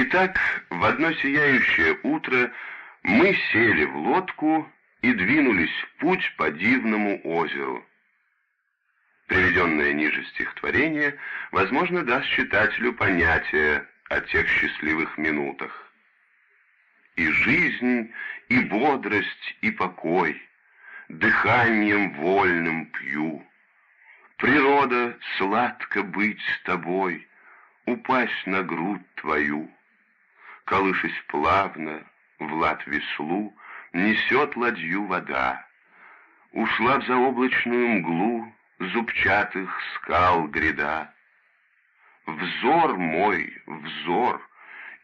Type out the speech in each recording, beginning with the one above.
Итак, в одно сияющее утро мы сели в лодку и двинулись в путь по дивному озеру. Приведенное ниже стихотворение, возможно, даст читателю понятие о тех счастливых минутах. И жизнь, и бодрость, и покой дыханием вольным пью. Природа, сладко быть с тобой, упасть на грудь твою. Колышась плавно, в лад веслу, несет ладью вода. Ушла в заоблачную мглу зубчатых скал гряда. Взор мой, взор,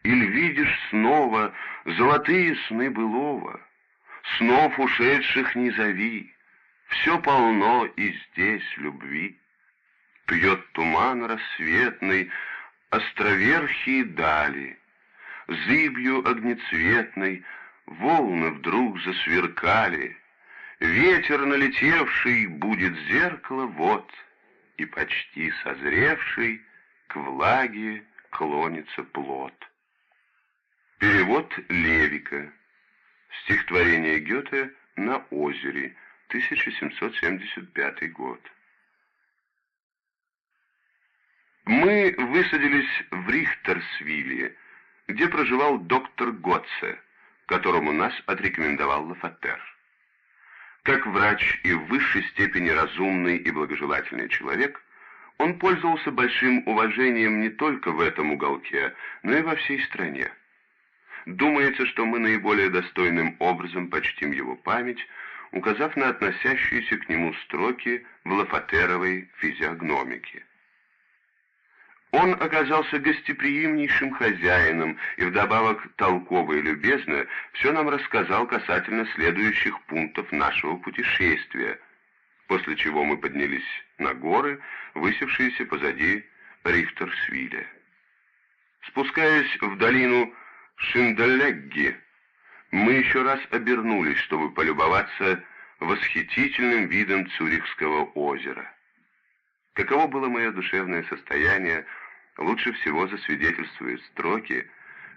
или видишь снова золотые сны былого, снов ушедших не зови, все полно и здесь любви. Пьет туман рассветный, островерхие дали, зыбью огнецветной волны вдруг засверкали, ветер налетевший будет зеркало вот, и почти созревший к влаге клонится плод. Перевод Левика. Стихотворение Гёте «На озере», 1775 год. Мы высадились в Рихтерсвилле, где проживал доктор Готце, которому нас отрекомендовал Лафатер. Как врач и в высшей степени разумный и благожелательный человек, он пользовался большим уважением не только в этом уголке, но и во всей стране. Думается, что мы наиболее достойным образом почтим его память, указав на относящиеся к нему строки в Лафатеровой физиогномике. Он оказался гостеприимнейшим хозяином и вдобавок толково и любезно все нам рассказал касательно следующих пунктов нашего путешествия, после чего мы поднялись на горы, высевшиеся позади Рихтерсвиля. Спускаясь в долину Шиндалегги, мы еще раз обернулись, чтобы полюбоваться восхитительным видом Цюрихского озера. Каково было мое душевное состояние, лучше всего засвидетельствуют строки,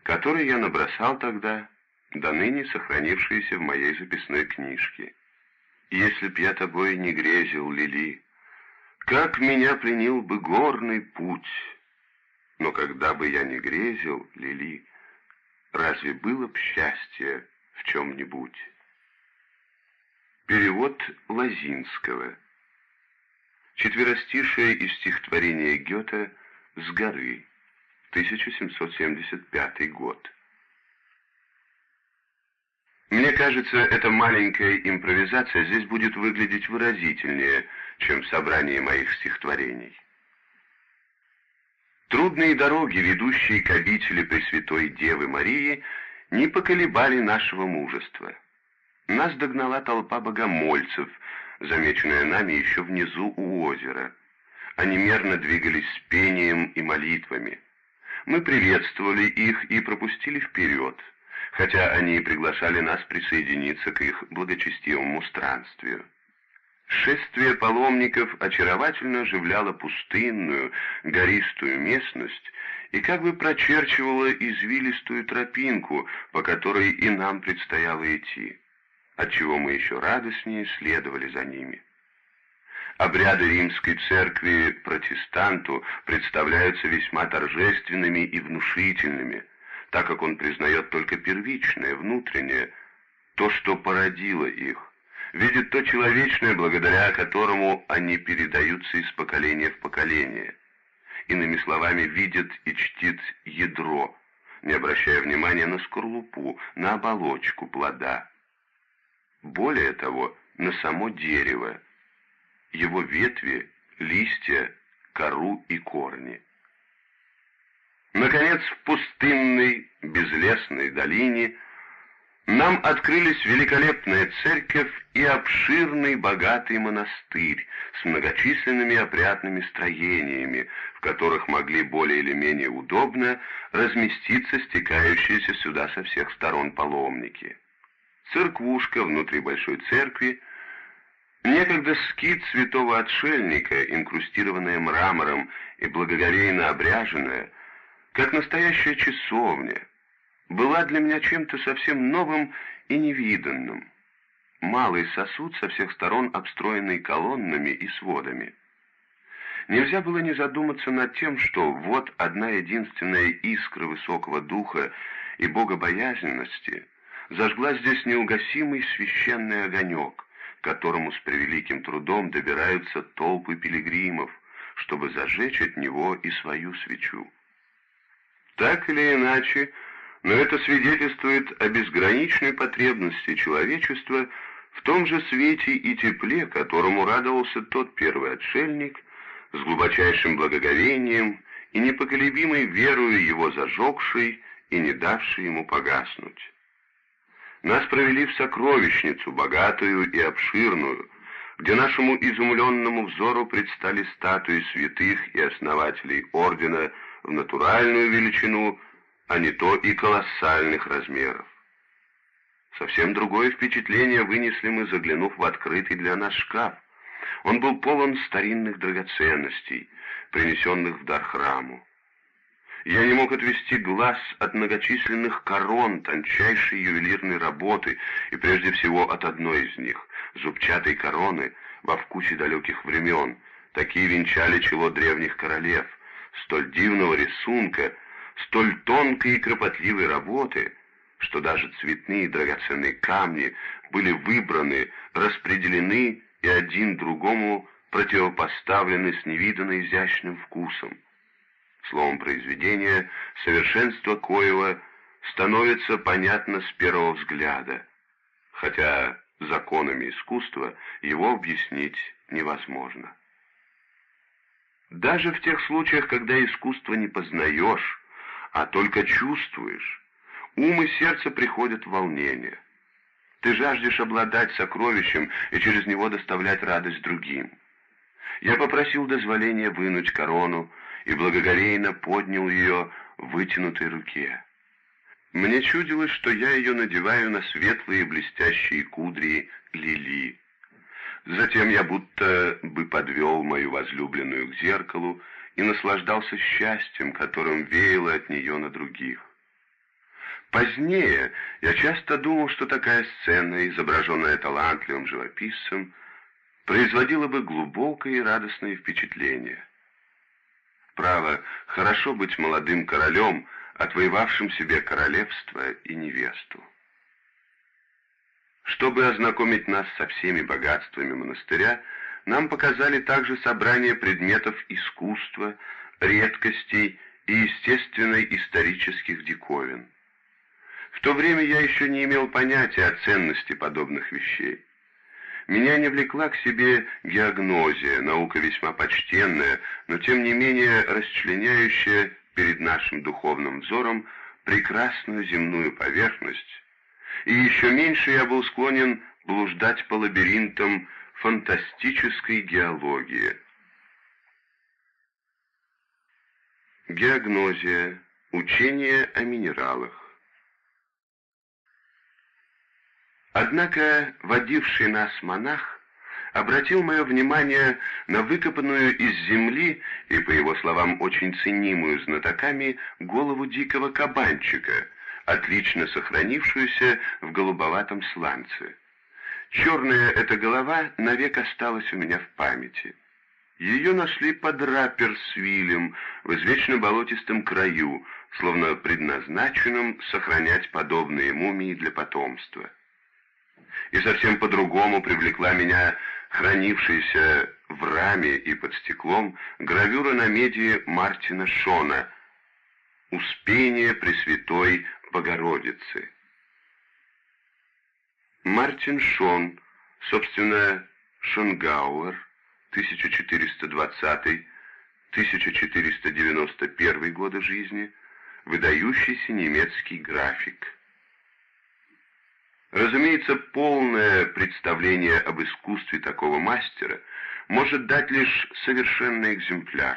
которые я набросал тогда, до ныне сохранившиеся в моей записной книжке. «Если б я тобой не грезил, Лили, как меня пленил бы горный путь, но когда бы я не грезил, Лили, разве было б счастье в чем-нибудь? Перевод Лазинского. Четверостишее из стихотворения Гёте «С горы», 1775 год. Мне кажется, эта маленькая импровизация здесь будет выглядеть выразительнее, чем собрание моих стихотворений. Трудные дороги, ведущие к обители Пресвятой Девы Марии, не поколебали нашего мужества. Нас догнала толпа богомольцев, замеченная нами еще внизу у озера. Они мерно двигались с пением и молитвами. Мы приветствовали их и пропустили вперед, хотя они приглашали нас присоединиться к их благочестивому странствию. Шествие паломников очаровательно оживляло пустынную, гористую местность и как бы прочерчивало извилистую тропинку, по которой и нам предстояло идти, отчего мы еще радостнее следовали за ними. Обряды римской церкви протестанту представляются весьма торжественными и внушительными, так как он признает только первичное, внутреннее, то, что породило их, видит то человечное, благодаря которому они передаются из поколения в поколение. Иными словами, видит и чтит ядро, не обращая внимания на скорлупу, на оболочку плода. Более того, на само дерево, его ветви, листья, кору и корни. Наконец, в пустынной, безлесной долине – нам открылись великолепная церковь и обширный богатый монастырь с многочисленными опрятными строениями, в которых могли более или менее удобно разместиться стекающиеся сюда со всех сторон паломники. Церквушка внутри большой церкви, некогда скит святого отшельника, инкрустированная мрамором и благоговейно обряженная, как настоящая часовня, была для меня чем-то совсем новым и невиданным. Малый сосуд со всех сторон обстроенный колоннами и сводами. Нельзя было не задуматься над тем, что вот одна единственная искра высокого духа и богобоязненности зажгла здесь неугасимый священный огонек, к которому с превеликим трудом добираются толпы пилигримов, чтобы зажечь от него и свою свечу. Так или иначе, но это свидетельствует о безграничной потребности человечества в том же свете и тепле, которому радовался тот первый отшельник, с глубочайшим благоговением и непоколебимой верою его зажегшей и не давшей ему погаснуть. Нас провели в сокровищницу, богатую и обширную, где нашему изумленному взору предстали статуи святых и основателей ордена в натуральную величину, а не то и колоссальных размеров. Совсем другое впечатление вынесли мы, заглянув в открытый для нас шкаф. Он был полон старинных драгоценностей, принесенных в дар храму. Я не мог отвести глаз от многочисленных корон тончайшей ювелирной работы, и прежде всего от одной из них, зубчатой короны, во вкусе далеких времен. Такие венчали чело древних королев, столь дивного рисунка, столь тонкой и кропотливой работы, что даже цветные драгоценные камни были выбраны, распределены и один другому противопоставлены с невиданно изящным вкусом. Словом, произведение, совершенство коего становится понятно с первого взгляда, хотя законами искусства его объяснить невозможно. Даже в тех случаях, когда искусство не познаешь, а только чувствуешь, ум и сердце приходят в волнение. Ты жаждешь обладать сокровищем и через него доставлять радость другим. Я попросил дозволения вынуть корону, и благоговейно поднял ее в вытянутой руке. Мне чудилось, что я ее надеваю на светлые блестящие кудри лили. Затем я будто бы подвел мою возлюбленную к зеркалу и наслаждался счастьем, которым веяло от нее на других. Позднее я часто думал, что такая сцена, изображенная талантливым живописцем, производила бы глубокое и радостное впечатление. Право, хорошо быть молодым королем, отвоевавшим себе королевство и невесту. Чтобы ознакомить нас со всеми богатствами монастыря, нам показали также собрание предметов искусства, редкостей и естественно-исторических диковин. В то время я еще не имел понятия о ценности подобных вещей. Меня не влекла к себе геогнозия, наука весьма почтенная, но тем не менее расчленяющая перед нашим духовным взором прекрасную земную поверхность, и еще меньше я был склонен блуждать по лабиринтам фантастической геологии. Геогнозия. Учение о минералах. Однако водивший нас монах обратил мое внимание на выкопанную из земли и, по его словам, очень ценимую знатоками голову дикого кабанчика, отлично сохранившуюся в голубоватом сланце. Черная эта голова навек осталась у меня в памяти. Ее нашли под Рапперсвилем в извечно болотистом краю, словно предназначенном сохранять подобные мумии для потомства и совсем по-другому привлекла меня хранившаяся в раме и под стеклом гравюра на меди Мартина Шона «Успение Пресвятой Богородицы». Мартин Шон, собственно, Шонгауэр, 1420-1491 годы жизни, выдающийся немецкий график – Разумеется, полное представление об искусстве такого мастера может дать лишь совершенный экземпляр.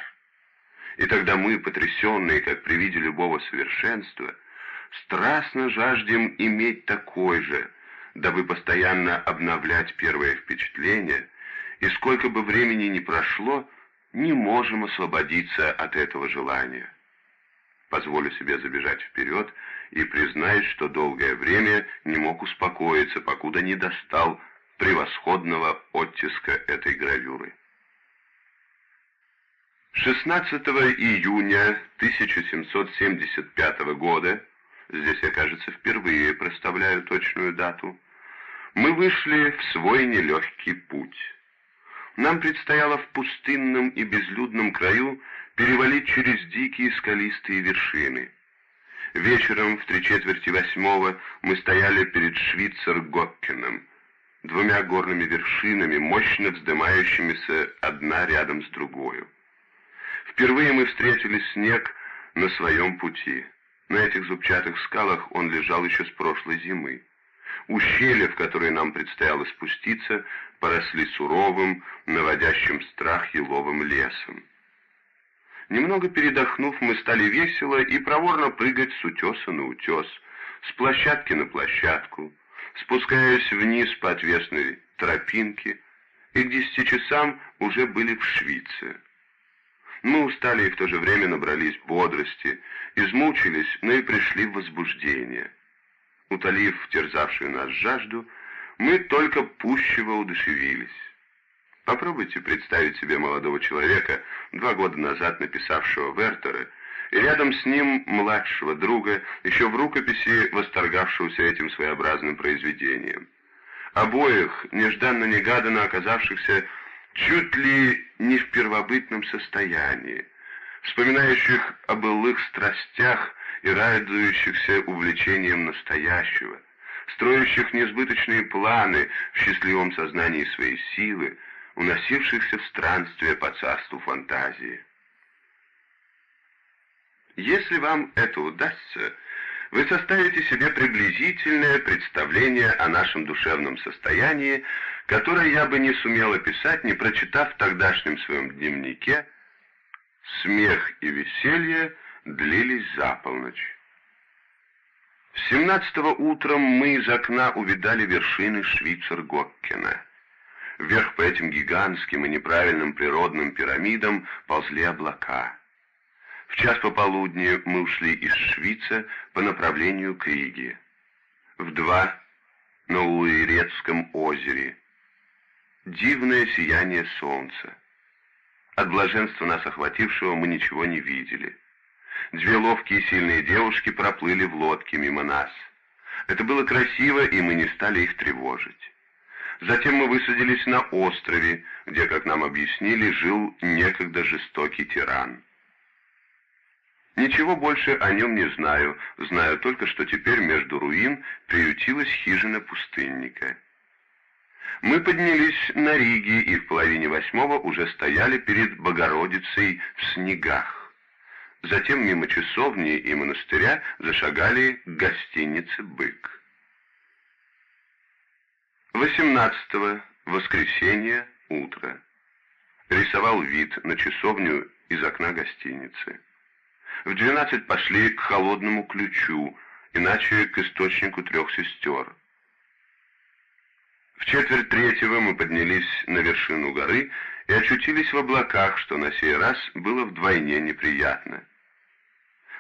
И тогда мы, потрясенные, как при виде любого совершенства, страстно жаждем иметь такой же, дабы постоянно обновлять первое впечатление, и сколько бы времени ни прошло, не можем освободиться от этого желания. Позволю себе забежать вперед и признать, что долгое время не мог успокоиться, покуда не достал превосходного оттиска этой гравюры. 16 июня 1775 года, здесь я, кажется, впервые проставляю точную дату, мы вышли в свой нелегкий путь. Нам предстояло в пустынном и безлюдном краю перевалить через дикие скалистые вершины. Вечером в три четверти восьмого мы стояли перед Швейцар-Гоккеном, двумя горными вершинами, мощно вздымающимися одна рядом с другой. Впервые мы встретили снег на своем пути. На этих зубчатых скалах он лежал еще с прошлой зимы. Ущелья, в которые нам предстояло спуститься, поросли суровым, наводящим страх еловым лесом. Немного передохнув, мы стали весело и проворно прыгать с утеса на утес, с площадки на площадку, спускаясь вниз по отвесной тропинке, и к десяти часам уже были в Швейце. Мы устали и в то же время набрались бодрости, измучились, но и пришли в возбуждение. Утолив терзавшую нас жажду, мы только пуще воодушевились. Попробуйте представить себе молодого человека, два года назад написавшего Вертера, и рядом с ним младшего друга, еще в рукописи восторгавшегося этим своеобразным произведением. Обоих, нежданно-негаданно оказавшихся чуть ли не в первобытном состоянии, вспоминающих о былых страстях и радующихся увлечением настоящего, строящих несбыточные планы в счастливом сознании своей силы, уносившихся в странствие по царству фантазии. Если вам это удастся, вы составите себе приблизительное представление о нашем душевном состоянии, которое я бы не сумел описать, не прочитав в тогдашнем своем дневнике «Смех и веселье длились за полночь». С семнадцатого утром мы из окна увидали вершины Швейцар-Гоккена. Вверх по этим гигантским и неправильным природным пирамидам ползли облака. В час пополудни мы ушли из Швейца по направлению к Риге. В два на Уирецком озере. Дивное сияние солнца. От блаженства нас охватившего мы ничего не видели. Две ловкие и сильные девушки проплыли в лодке мимо нас. Это было красиво, и мы не стали их тревожить. Затем мы высадились на острове, где, как нам объяснили, жил некогда жестокий тиран. Ничего больше о нем не знаю, знаю только, что теперь между руин приютилась хижина пустынника. Мы поднялись на Риге и в половине восьмого уже стояли перед Богородицей в снегах. Затем мимо часовни и монастыря зашагали к гостинице «Бык». 18 воскресенье, утро. Рисовал вид на часовню из окна гостиницы. В двенадцать пошли к холодному ключу, иначе к источнику трех сестер. В четверть третьего мы поднялись на вершину горы и очутились в облаках, что на сей раз было вдвойне неприятно.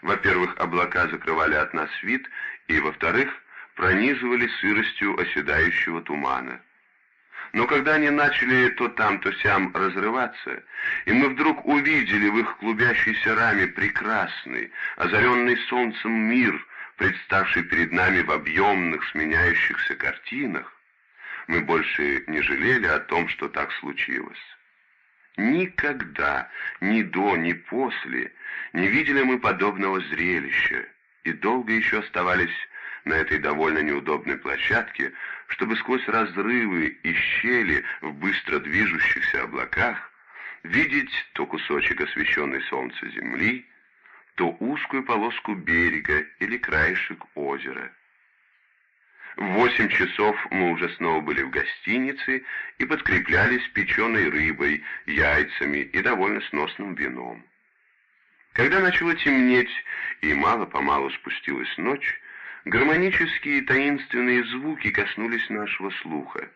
Во-первых, облака закрывали от нас вид, и, во-вторых, пронизывали сыростью оседающего тумана. Но когда они начали то там, то сям разрываться, и мы вдруг увидели в их клубящейся раме прекрасный, озаренный солнцем мир, представший перед нами в объемных сменяющихся картинах, мы больше не жалели о том, что так случилось. Никогда, ни до, ни после, не видели мы подобного зрелища, и долго еще оставались на этой довольно неудобной площадке, чтобы сквозь разрывы и щели в быстро движущихся облаках видеть то кусочек освещенной солнца земли, то узкую полоску берега или краешек озера. В восемь часов мы уже снова были в гостинице и подкреплялись печеной рыбой, яйцами и довольно сносным вином. Когда начало темнеть и мало-помалу спустилась ночь, Гармонические таинственные звуки коснулись нашего слуха.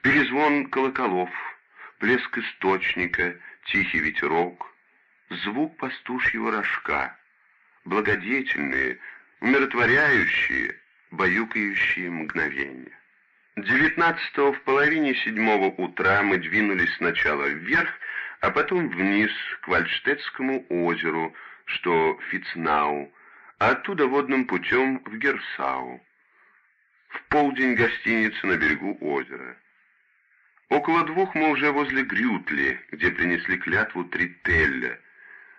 Перезвон колоколов, плеск источника, тихий ветерок, звук пастушьего рожка, благодетельные, умиротворяющие, баюкающие мгновения. Девятнадцатого в половине седьмого утра мы двинулись сначала вверх, а потом вниз к Вальштетскому озеру, что Фицнау, а оттуда водным путем в Герсау. В полдень гостиница на берегу озера. Около двух мы уже возле Грютли, где принесли клятву Трителля.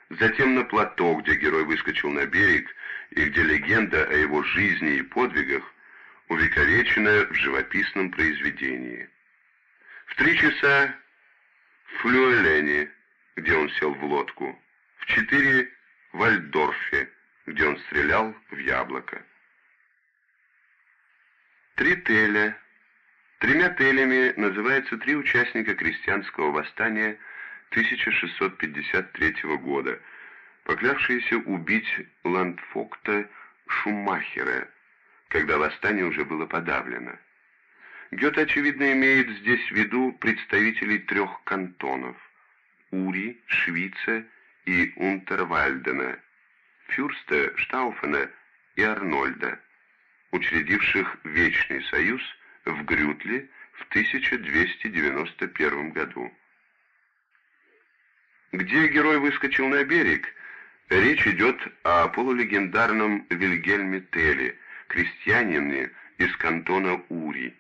Затем на плато, где герой выскочил на берег, и где легенда о его жизни и подвигах увековечена в живописном произведении. В три часа в Флюэлене, где он сел в лодку, в четыре в Вальдорфе, где он стрелял в яблоко. Три теля. Тремя телями называются три участника крестьянского восстания 1653 года, поклявшиеся убить ландфокта Шумахера, когда восстание уже было подавлено. Гёте, очевидно, имеет здесь в виду представителей трех кантонов – Ури, Швица и Унтервальдена, Фюрста, Штауфена и Арнольда, учредивших Вечный Союз в Грютле в 1291 году. Где герой выскочил на берег, речь идет о полулегендарном Вильгельме Теле, крестьянине из кантона Ури.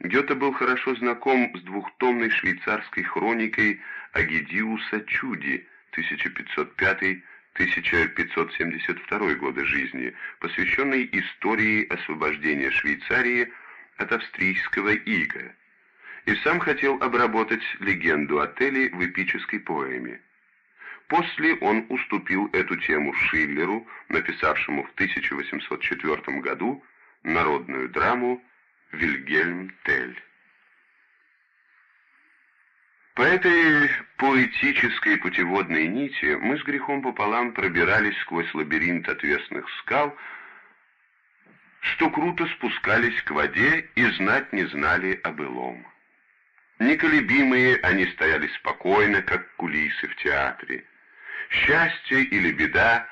Гёте был хорошо знаком с двухтомной швейцарской хроникой Агидиуса Чуди 1505-1572 годы жизни, посвященной истории освобождения Швейцарии от австрийского ига, и сам хотел обработать легенду отелей в эпической поэме. После он уступил эту тему Шиллеру, написавшему в 1804 году народную драму «Вильгельм Тель». По этой поэтической путеводной нити мы с грехом пополам пробирались сквозь лабиринт отвесных скал, что круто спускались к воде и знать не знали о былом. Неколебимые они стояли спокойно, как кулисы в театре. Счастье или беда,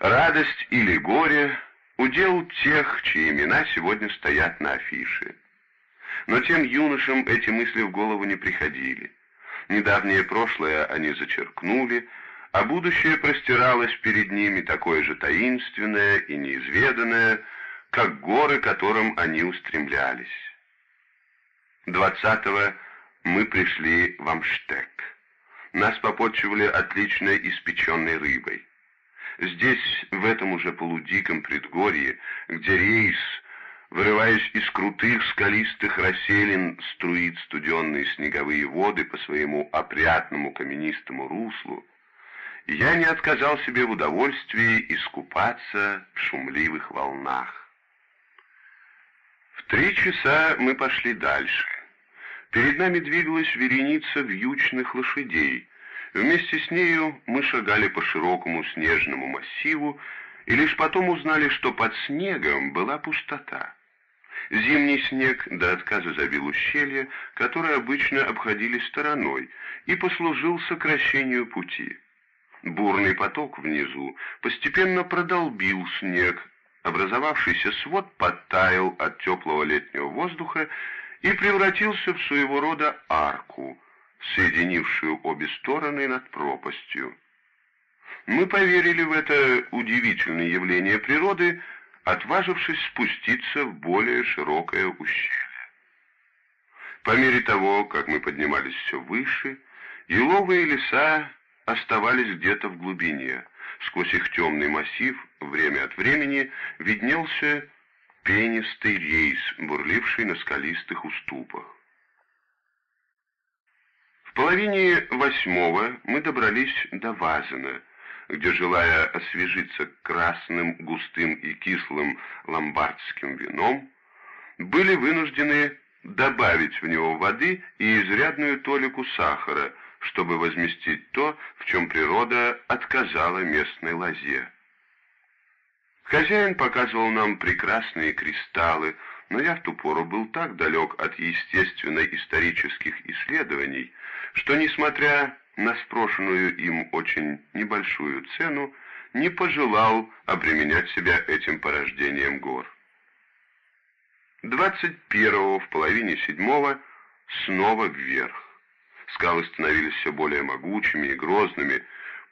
радость или горе — удел тех, чьи имена сегодня стоят на афише. Но тем юношам эти мысли в голову не приходили. Недавнее прошлое они зачеркнули, а будущее простиралось перед ними такое же таинственное и неизведанное, как горы, к которым они устремлялись. Двадцатого мы пришли в Амштек. Нас попотчевали отлично испеченной рыбой. Здесь, в этом уже полудиком предгорье, где рейс, вырываясь из крутых скалистых расселин, струит студенные снеговые воды по своему опрятному каменистому руслу, я не отказал себе в удовольствии искупаться в шумливых волнах. В три часа мы пошли дальше. Перед нами двигалась вереница вьючных лошадей. Вместе с нею мы шагали по широкому снежному массиву и лишь потом узнали, что под снегом была пустота. Зимний снег до отказа забил ущелье, которое обычно обходили стороной, и послужил сокращению пути. Бурный поток внизу постепенно продолбил снег, образовавшийся свод подтаял от теплого летнего воздуха и превратился в своего рода арку, соединившую обе стороны над пропастью. Мы поверили в это удивительное явление природы, отважившись спуститься в более широкое ущелье. По мере того, как мы поднимались все выше, еловые леса оставались где-то в глубине. Сквозь их темный массив время от времени виднелся пенистый рейс, бурливший на скалистых уступах. В половине восьмого мы добрались до Вазена, где, желая освежиться красным, густым и кислым ломбардским вином, были вынуждены добавить в него воды и изрядную толику сахара, чтобы возместить то, в чем природа отказала местной лозе. Хозяин показывал нам прекрасные кристаллы, но я в ту пору был так далек от естественно-исторических исследований, что, несмотря на спрошенную им очень небольшую цену, не пожелал обременять себя этим порождением гор. 21-го в половине седьмого снова вверх. Скалы становились все более могучими и грозными,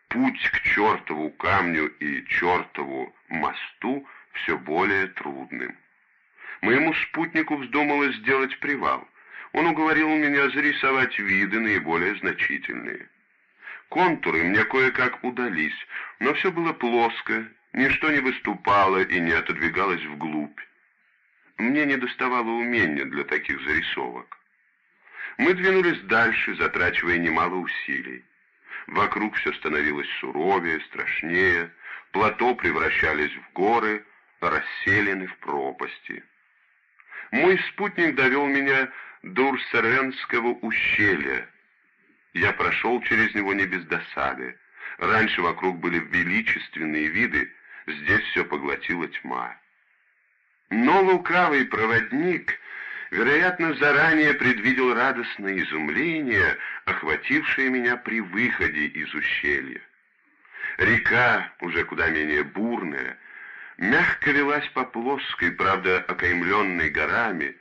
путь к чертову камню и чертову мосту все более трудным. Моему спутнику вздумалось сделать привал. Он уговорил меня зарисовать виды наиболее значительные. Контуры мне кое-как удались, но все было плоско, ничто не выступало и не отодвигалось вглубь. Мне не доставало умения для таких зарисовок. Мы двинулись дальше, затрачивая немало усилий. Вокруг все становилось суровее, страшнее, плато превращались в горы, расселены в пропасти. Мой спутник довел меня до Урсеренского ущелья. Я прошел через него не без досады. Раньше вокруг были величественные виды, здесь все поглотила тьма. Но лукавый проводник вероятно, заранее предвидел радостное изумление, охватившее меня при выходе из ущелья. Река, уже куда менее бурная, мягко велась по плоской, правда, окаймленной горами,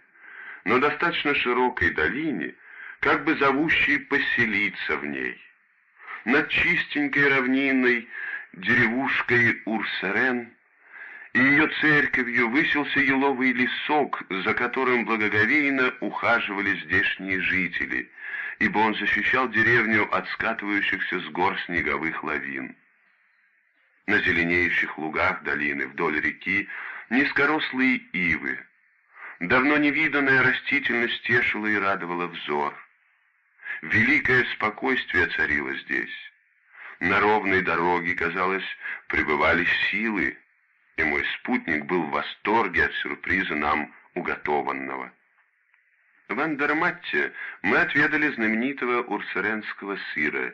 но достаточно широкой долине, как бы зовущей поселиться в ней. Над чистенькой равниной деревушкой Урсерен и ее церковью высился еловый лесок, за которым благоговейно ухаживали здешние жители, ибо он защищал деревню от скатывающихся с гор снеговых лавин. На зеленеющих лугах долины вдоль реки низкорослые ивы. Давно невиданная растительность тешила и радовала взор. Великое спокойствие царило здесь. На ровной дороге, казалось, пребывали силы, и мой спутник был в восторге от сюрприза нам уготованного. В Андерматте мы отведали знаменитого урсеренского сыра,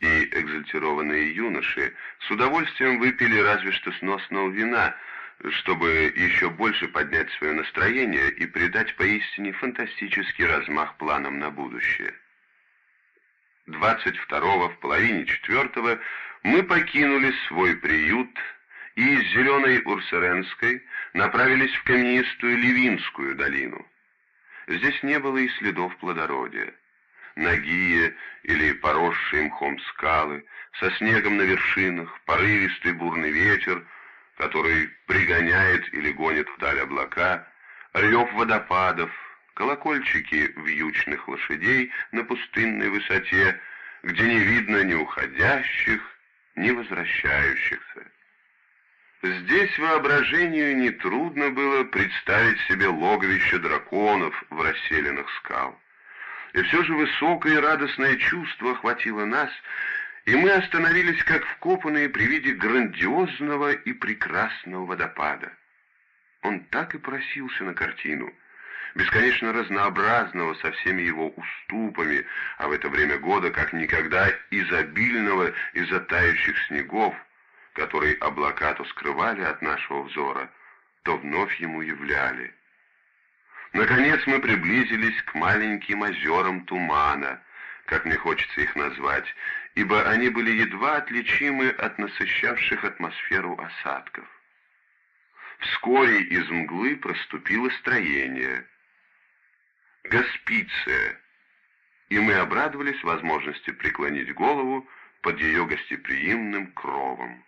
и экзальтированные юноши с удовольствием выпили разве что сносного вина, чтобы еще больше поднять свое настроение и придать поистине фантастический размах планам на будущее. 22-го в половине четвертого мы покинули свой приют и из Зеленой Урсеренской направились в каменистую Левинскую долину. Здесь не было и следов плодородия. Нагие или поросшие мхом скалы, со снегом на вершинах, порывистый бурный ветер, который пригоняет или гонит вдаль облака, рев водопадов, колокольчики вьючных лошадей на пустынной высоте, где не видно ни уходящих, ни возвращающихся. Здесь воображению нетрудно было представить себе логовище драконов в расселенных скал. И все же высокое и радостное чувство охватило нас, и мы остановились как вкопанные при виде грандиозного и прекрасного водопада. Он так и просился на картину, бесконечно разнообразного со всеми его уступами, а в это время года как никогда изобильного из-за тающих снегов, который облака то скрывали от нашего взора, то вновь ему являли. Наконец мы приблизились к маленьким озерам тумана, как мне хочется их назвать, ибо они были едва отличимы от насыщавших атмосферу осадков. Вскоре из мглы проступило строение. Госпиция. И мы обрадовались возможности преклонить голову под ее гостеприимным кровом.